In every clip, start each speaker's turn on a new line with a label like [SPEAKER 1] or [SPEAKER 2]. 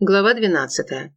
[SPEAKER 1] Глава 12.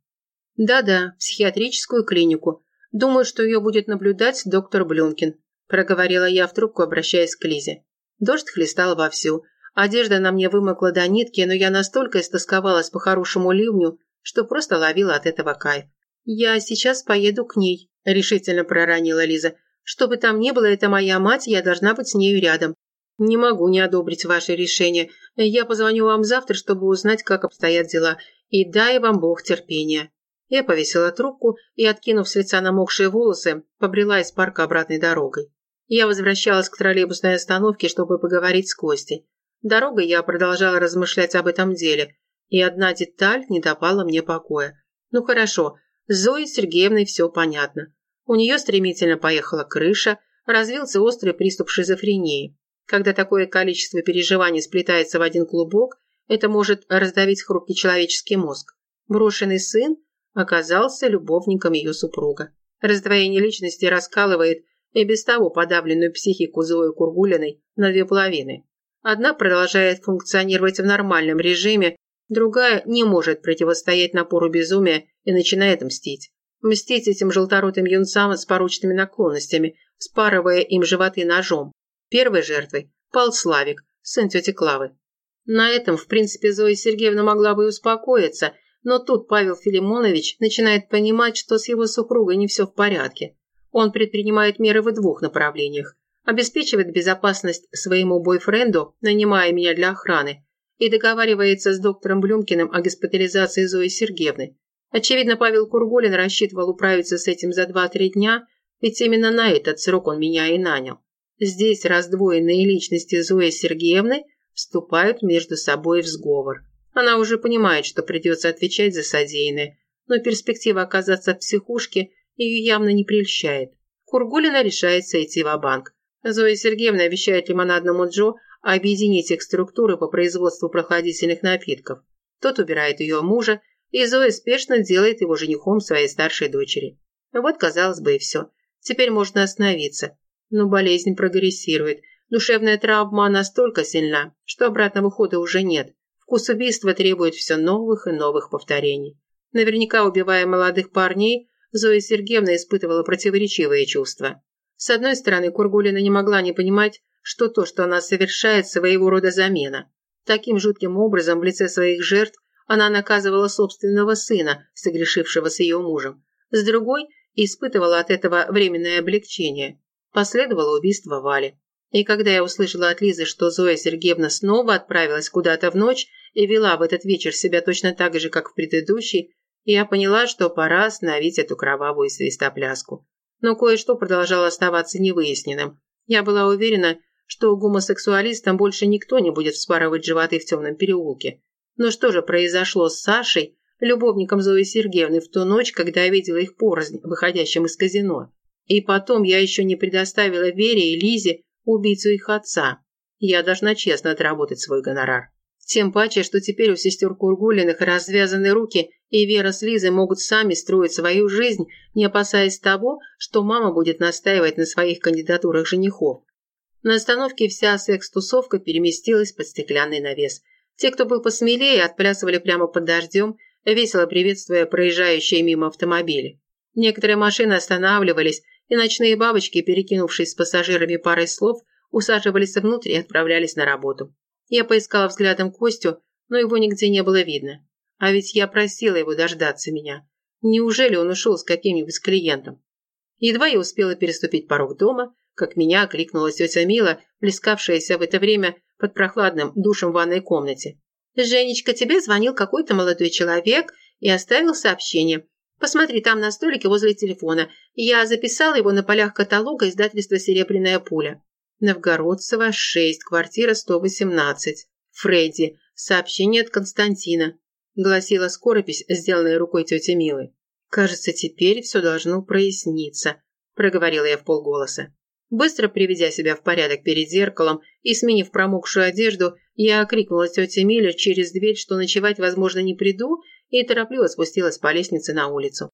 [SPEAKER 1] Да-да, психиатрическую клинику. Думаю, что ее будет наблюдать доктор Блюмкин, проговорила я в трубку, обращаясь к Лизе. Дождь хлестал вовсю. Одежда на мне вымокла до нитки, но я настолько истосковалась по хорошему ливню, что просто ловила от этого кайф. «Я сейчас поеду к ней», – решительно проронила Лиза. «Что бы там ни было, это моя мать, я должна быть с нею рядом. Не могу не одобрить ваше решение. Я позвоню вам завтра, чтобы узнать, как обстоят дела. И дай вам Бог терпения». Я повесила трубку и, откинув с лица намокшие волосы, побрела из парка обратной дорогой. Я возвращалась к троллейбусной остановке, чтобы поговорить с Костей. Дорогой я продолжала размышлять об этом деле, и одна деталь не давала мне покоя. Ну хорошо, с Зоей Сергеевной все понятно. У нее стремительно поехала крыша, развился острый приступ шизофрении. Когда такое количество переживаний сплетается в один клубок, это может раздавить хрупкий человеческий мозг. Брошенный сын оказался любовником ее супруга. Раздвоение личности раскалывает и без того подавленную психику Зои Кургулиной на две половины. Одна продолжает функционировать в нормальном режиме, другая не может противостоять напору безумия и начинает мстить. Мстить этим желторотым юнцам с порочными наклонностями, спарывая им животы ножом. Первой жертвой пал Славик, сын тети Клавы. На этом, в принципе, Зоя Сергеевна могла бы и успокоиться, но тут Павел Филимонович начинает понимать, что с его супругой не все в порядке. Он предпринимает меры в двух направлениях. Обеспечивает безопасность своему бойфренду, нанимая меня для охраны, и договаривается с доктором Блюмкиным о госпитализации Зои Сергеевны. Очевидно, Павел Курголин рассчитывал управиться с этим за 2-3 дня, ведь именно на этот срок он меня и нанял. Здесь раздвоенные личности Зои Сергеевны вступают между собой в сговор. Она уже понимает, что придется отвечать за содеянное, но перспектива оказаться в психушке ее явно не прельщает. Кургулина решается идти в банк Зоя Сергеевна обещает лимонадному Джо объединить их структуры по производству прохладительных напитков. Тот убирает ее мужа, и Зоя спешно делает его женихом своей старшей дочери. Вот, казалось бы, и все. Теперь можно остановиться. Но болезнь прогрессирует. Душевная травма настолько сильна, что обратного хода уже нет. Вкус убийства требует все новых и новых повторений. Наверняка, убивая молодых парней, Зоя Сергеевна испытывала противоречивые чувства. С одной стороны, Кургулина не могла не понимать, что то, что она совершает, своего рода замена. Таким жутким образом в лице своих жертв она наказывала собственного сына, согрешившего с ее мужем. С другой, испытывала от этого временное облегчение. Последовало убийство Вали. И когда я услышала от Лизы, что Зоя Сергеевна снова отправилась куда-то в ночь и вела в этот вечер себя точно так же, как в предыдущий, я поняла, что пора остановить эту кровавую свистопляску. Но кое-что продолжало оставаться невыясненным. Я была уверена, что гомосексуалистам больше никто не будет вспарывать животы в темном переулке. Но что же произошло с Сашей, любовником Зои Сергеевны, в ту ночь, когда я видела их порознь, выходящим из казино? И потом я еще не предоставила Вере и Лизе убийцу их отца. Я должна честно отработать свой гонорар. Тем паче, что теперь у сестер Кургулиных развязаны руки, и Вера с Лизой могут сами строить свою жизнь, не опасаясь того, что мама будет настаивать на своих кандидатурах женихов. На остановке вся секс-тусовка переместилась под стеклянный навес. Те, кто был посмелее, отплясывали прямо под дождем, весело приветствуя проезжающие мимо автомобили. Некоторые машины останавливались, и ночные бабочки, перекинувшись с пассажирами парой слов, усаживались внутрь и отправлялись на работу. Я поискала взглядом Костю, но его нигде не было видно. А ведь я просила его дождаться меня. Неужели он ушел с каким-нибудь клиентом? Едва я успела переступить порог дома, как меня окликнула тетя Мила, плескавшаяся в это время под прохладным душем в ванной комнате. «Женечка, тебе звонил какой-то молодой человек и оставил сообщение. Посмотри, там на столике возле телефона. Я записала его на полях каталога издательства «Серебряная пуля». Новгородцева, 6, квартира 118. Фредди. Сообщение от Константина. Гласила скоропись, сделанная рукой тети Милы. «Кажется, теперь все должно проясниться», – проговорила я в полголоса. Быстро приведя себя в порядок перед зеркалом и сменив промокшую одежду, я окрикнула тете Миле через дверь, что ночевать, возможно, не приду, и торопливо спустилась по лестнице на улицу.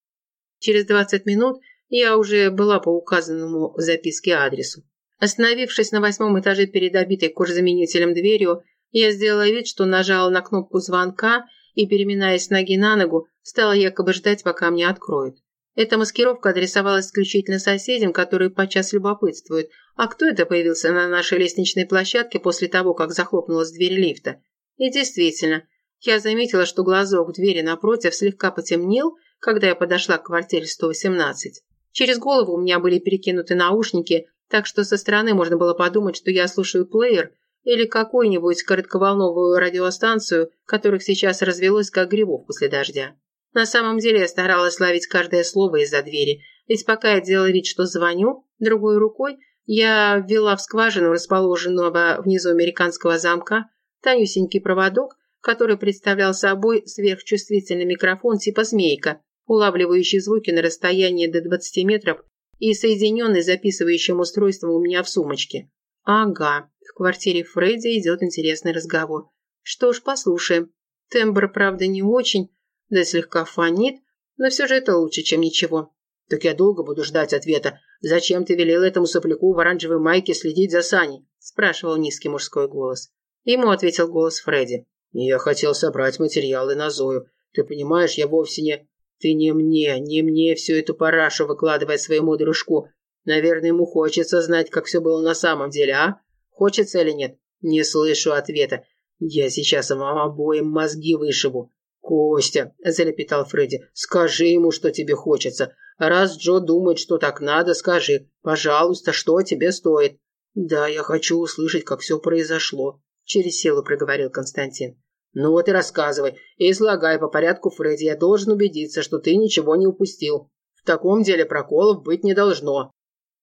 [SPEAKER 1] Через двадцать минут я уже была по указанному в записке адресу. Остановившись на восьмом этаже перед обитой кожзаменителем дверью, Я сделала вид, что нажала на кнопку звонка и, переминаясь ноги на ногу, стала якобы ждать, пока мне откроют. Эта маскировка адресовалась исключительно соседям, которые подчас любопытствуют, а кто это появился на нашей лестничной площадке после того, как захлопнулась дверь лифта. И действительно, я заметила, что глазок двери напротив слегка потемнел, когда я подошла к квартире 118. Через голову у меня были перекинуты наушники, так что со стороны можно было подумать, что я слушаю плеер или какую-нибудь коротковолновую радиостанцию, которых сейчас развелось как грибов после дождя. На самом деле я старалась ловить каждое слово из-за двери, ведь пока я делала вид, что звоню, другой рукой я ввела в скважину расположенного внизу американского замка тонюсенький проводок, который представлял собой сверхчувствительный микрофон типа «змейка», улавливающий звуки на расстоянии до 20 метров и соединенный записывающим устройством у меня в сумочке. Ага, в квартире Фредди идет интересный разговор. Что ж, послушаем. Тембр, правда, не очень, да слегка фонит, но все же это лучше, чем ничего. Так я долго буду ждать ответа. Зачем ты велел этому сопляку в оранжевой майке следить за Саней? Спрашивал низкий мужской голос. Ему ответил голос Фредди. Я хотел собрать материалы на Зою. Ты понимаешь, я вовсе не... Ты не мне, не мне всю эту парашу выкладывай своему дружку. Наверное, ему хочется знать, как все было на самом деле, а? Хочется или нет? Не слышу ответа. Я сейчас вам обоим мозги вышибу. «Костя», – залепетал Фредди, – «скажи ему, что тебе хочется. Раз Джо думает, что так надо, скажи. Пожалуйста, что тебе стоит?» «Да, я хочу услышать, как все произошло», – через силу проговорил Константин. «Ну вот и рассказывай. И излагай по порядку, Фредди. Я должен убедиться, что ты ничего не упустил. В таком деле проколов быть не должно».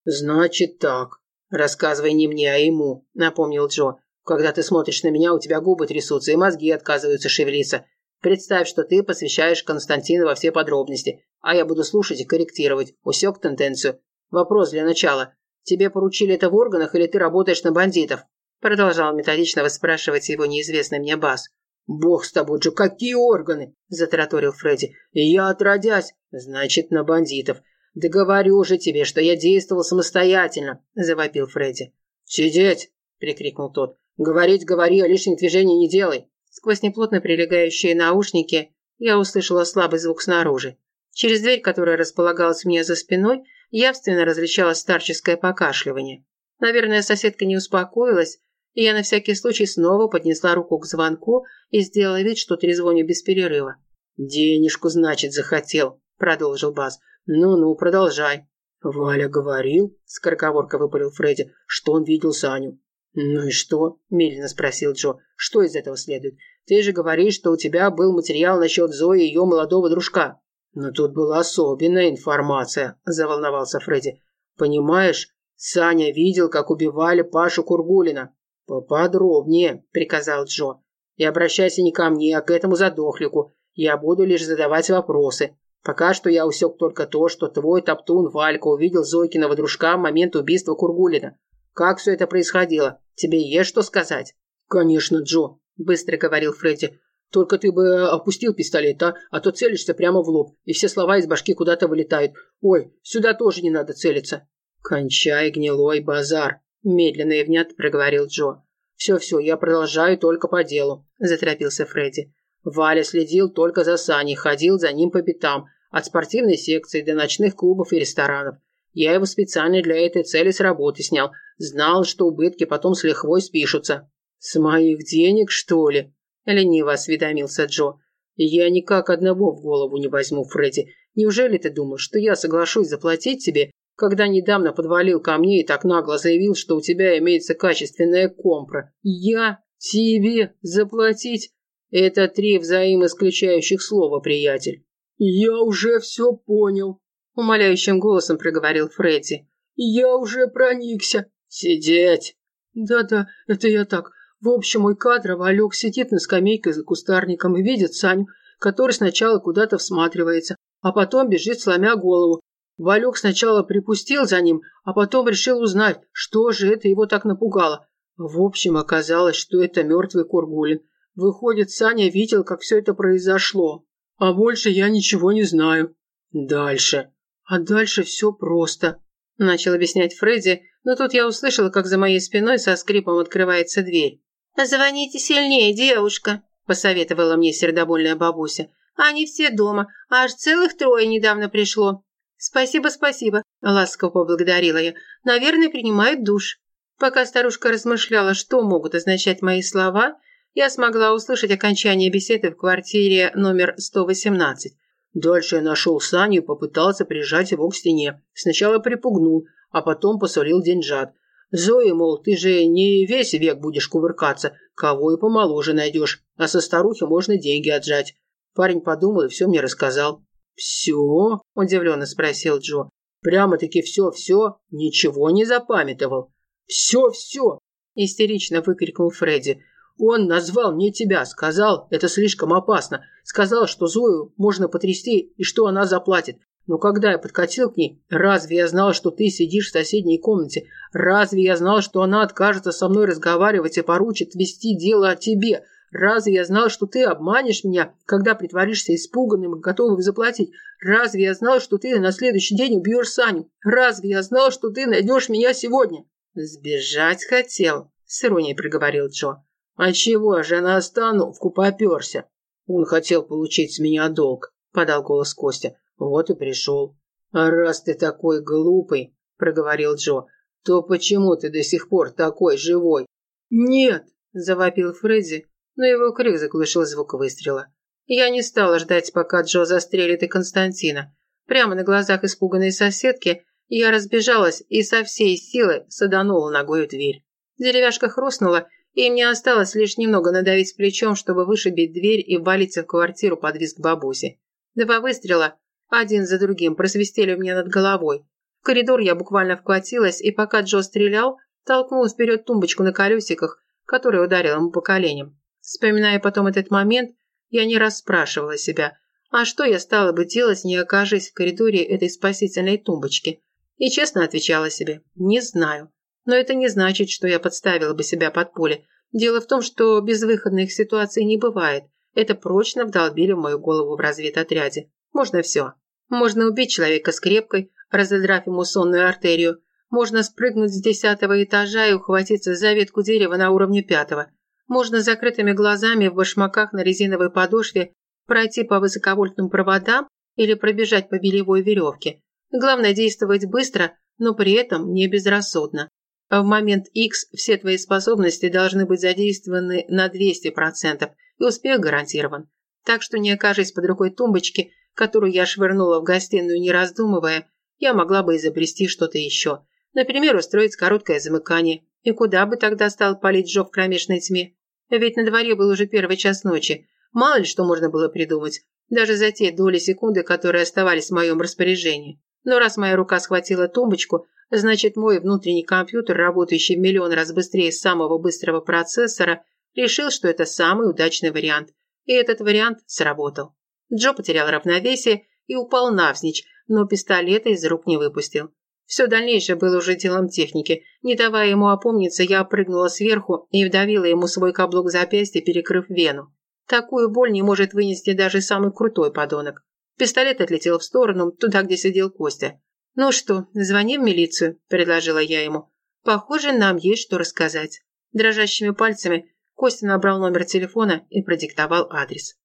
[SPEAKER 1] «Значит так. Рассказывай не мне, а ему», – напомнил Джо. «Когда ты смотришь на меня, у тебя губы трясутся и мозги отказываются шевелиться. Представь, что ты посвящаешь Константину во все подробности, а я буду слушать и корректировать. Усек тенденцию. Вопрос для начала. Тебе поручили это в органах или ты работаешь на бандитов?» Продолжал методично выспрашивать его неизвестный мне бас. «Бог с тобой, Джо, какие органы?» – затараторил Фредди. «Я отродясь. Значит, на бандитов. Да говорю же тебе, что я действовал самостоятельно», – завопил Фредди. «Сидеть!» – прикрикнул тот. «Говорить говори, а лишних движений не делай». Сквозь неплотно прилегающие наушники я услышала слабый звук снаружи. Через дверь, которая располагалась у меня за спиной, явственно различалось старческое покашливание. Наверное, соседка не успокоилась, и я на всякий случай снова поднесла руку к звонку и сделала вид, что трезвоню без перерыва. «Денежку, значит, захотел», – продолжил Баз. «Ну-ну, продолжай». «Валя говорил», – скороговорка выпалил Фредди, – «что он видел Саню». «Ну и что?» – медленно спросил Джо. «Что из этого следует? Ты же говоришь, что у тебя был материал насчет Зои и ее молодого дружка». «Но тут была особенная информация», – заволновался Фредди. «Понимаешь, Саня видел, как убивали Пашу Кургулина». «Поподробнее», – приказал Джо. «И обращайся не ко мне, а к этому задохлику. Я буду лишь задавать вопросы. Пока что я усек только то, что твой топтун Валька увидел Зойкиного дружка в момент убийства Кургулина. Как все это происходило? Тебе есть что сказать?» «Конечно, Джо», – быстро говорил Фредди. «Только ты бы опустил пистолет, а? А то целишься прямо в лоб, и все слова из башки куда-то вылетают. Ой, сюда тоже не надо целиться». «Кончай, гнилой базар», – медленно и внятно проговорил Джо. «Все-все, я продолжаю только по делу», – заторопился Фредди. Валя следил только за Саней, ходил за ним по пятам, от спортивной секции до ночных клубов и ресторанов. Я его специально для этой цели с работы снял. Знал, что убытки потом с лихвой спишутся. «С моих денег, что ли?» – лениво осведомился Джо. «Я никак одного в голову не возьму, Фредди. Неужели ты думаешь, что я соглашусь заплатить тебе, когда недавно подвалил ко мне и так нагло заявил, что у тебя имеется качественная компра? Я тебе заплатить? Это три взаимоисключающих слова, приятель». «Я уже все понял», – умоляющим голосом проговорил Фредди. «Я уже проникся». «Сидеть!» «Да-да, это я так. В общем, мой кадровый Олег сидит на скамейке за кустарником и видит Саню, который сначала куда-то всматривается, а потом бежит, сломя голову. Валек сначала припустил за ним, а потом решил узнать, что же это его так напугало. В общем, оказалось, что это мертвый Кургулин. Выходит, Саня видел, как все это произошло. А больше я ничего не знаю. Дальше. А дальше все просто. Начал объяснять Фредди, но тут я услышала, как за моей спиной со скрипом открывается дверь. «Звоните сильнее, девушка», – посоветовала мне сердобольная бабуся. «Они все дома, аж целых трое недавно пришло». «Спасибо, спасибо», – ласково поблагодарила я. «Наверное, принимают душ». Пока старушка размышляла, что могут означать мои слова, я смогла услышать окончание беседы в квартире номер 118. Дальше я нашел Саню и попытался прижать его к стене. Сначала припугнул, а потом посолил деньжат. Зоя, мол, ты же не весь век будешь кувыркаться, кого и помоложе найдешь, а со старухи можно деньги отжать. Парень подумал и все мне рассказал. «Все?» – удивленно спросил Джо. «Прямо-таки все-все? Ничего не запамятовал?» «Все-все!» – истерично выкрикнул Фредди. «Он назвал мне тебя, сказал, это слишком опасно. Сказал, что Зою можно потрясти и что она заплатит. Но когда я подкатил к ней, разве я знал, что ты сидишь в соседней комнате? Разве я знал, что она откажется со мной разговаривать и поручит вести дело о тебе? Разве я знал, что ты обманешь меня, когда притворишься испуганным и готовым заплатить? Разве я знал, что ты на следующий день убьешь Саню? Разве я знал, что ты найдешь меня сегодня?» «Сбежать хотел», — с иронией проговорил Джо. «А чего же на остановку поперся?» «Он хотел получить с меня долг», — подал голос Костя. Вот и пришел. А раз ты такой глупый, проговорил Джо, то почему ты до сих пор такой живой? Нет, завопил Фредди, но его крик заглушил звук выстрела. Я не стала ждать, пока Джо застрелит и Константина. Прямо на глазах испуганной соседки я разбежалась и со всей силы саданула ногой в дверь. Деревяшка хрустнула, и мне осталось лишь немного надавить плечом, чтобы вышибить дверь и валиться в квартиру под визг бабуси. Два выстрела, один за другим просвистели у меня над головой. В коридор я буквально вкатилась, и пока Джо стрелял, толкнула вперед тумбочку на колесиках, которая ударила ему по коленям. Вспоминая потом этот момент, я не раз спрашивала себя, а что я стала бы делать, не окажись в коридоре этой спасительной тумбочки? И честно отвечала себе, не знаю. Но это не значит, что я подставила бы себя под пули. Дело в том, что безвыходных ситуаций не бывает. Это прочно вдолбили в мою голову в разведотряде. Можно все. Можно убить человека скрепкой, разодрав ему сонную артерию. Можно спрыгнуть с десятого этажа и ухватиться за ветку дерева на уровне пятого. Можно закрытыми глазами в башмаках на резиновой подошве пройти по высоковольтным проводам или пробежать по белевой веревке. Главное действовать быстро, но при этом не безрассудно. В момент X все твои способности должны быть задействованы на 200%, и успех гарантирован. Так что не окажись под рукой тумбочки, которую я швырнула в гостиную, не раздумывая, я могла бы изобрести что-то еще. Например, устроить короткое замыкание. И куда бы тогда стал палить Джо в кромешной тьме? Ведь на дворе был уже первый час ночи. Мало ли что можно было придумать. Даже за те доли секунды, которые оставались в моем распоряжении. Но раз моя рука схватила тумбочку, значит мой внутренний компьютер, работающий в миллион раз быстрее самого быстрого процессора, решил, что это самый удачный вариант. И этот вариант сработал. Джо потерял равновесие и упал навзничь, но пистолета из рук не выпустил. Все дальнейшее было уже делом техники. Не давая ему опомниться, я прыгнула сверху и вдавила ему свой каблук запястья, перекрыв вену. Такую боль не может вынести даже самый крутой подонок. Пистолет отлетел в сторону, туда, где сидел Костя. «Ну что, звони в милицию», – предложила я ему. «Похоже, нам есть что рассказать». Дрожащими пальцами Костя набрал номер телефона и продиктовал адрес.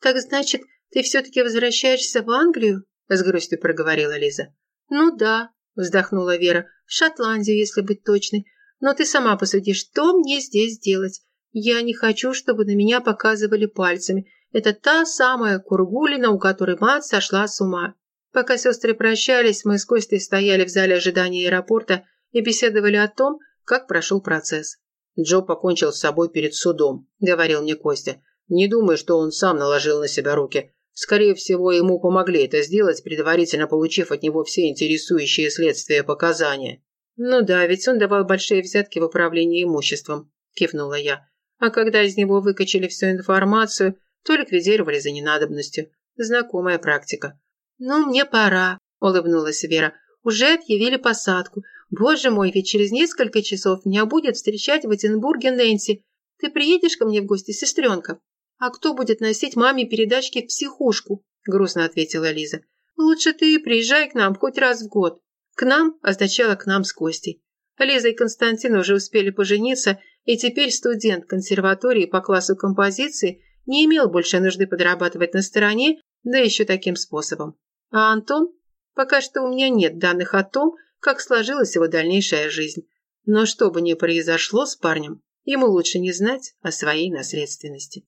[SPEAKER 1] «Так значит, ты все-таки возвращаешься в Англию?» – с грустью проговорила Лиза. «Ну да», – вздохнула Вера, – «в Шотландию, если быть точной. Но ты сама посуди, что мне здесь делать? Я не хочу, чтобы на меня показывали пальцами. Это та самая Кургулина, у которой мать сошла с ума». Пока сестры прощались, мы с Костей стояли в зале ожидания аэропорта и беседовали о том, как прошел процесс. «Джо покончил с собой перед судом», – говорил мне Костя. «Не думаю, что он сам наложил на себя руки. Скорее всего, ему помогли это сделать, предварительно получив от него все интересующие следствие показания. «Ну да, ведь он давал большие взятки в управлении имуществом», – кивнула я. «А когда из него выкачали всю информацию, то ликвидировали за ненадобностью. Знакомая практика». «Ну, мне пора», – улыбнулась Вера. «Уже объявили посадку. Боже мой, ведь через несколько часов меня будет встречать в Эдинбурге Нэнси. Ты приедешь ко мне в гости, сестренка?» «А кто будет носить маме передачки в психушку?» – грустно ответила Лиза. «Лучше ты приезжай к нам хоть раз в год». «К нам» означало «к нам с Костей». Лиза и Константин уже успели пожениться, и теперь студент консерватории по классу композиции не имел больше нужды подрабатывать на стороне, да еще таким способом. А Антон? Пока что у меня нет данных о том, как сложилась его дальнейшая жизнь. Но что бы ни произошло с парнем, ему лучше не знать о своей наследственности.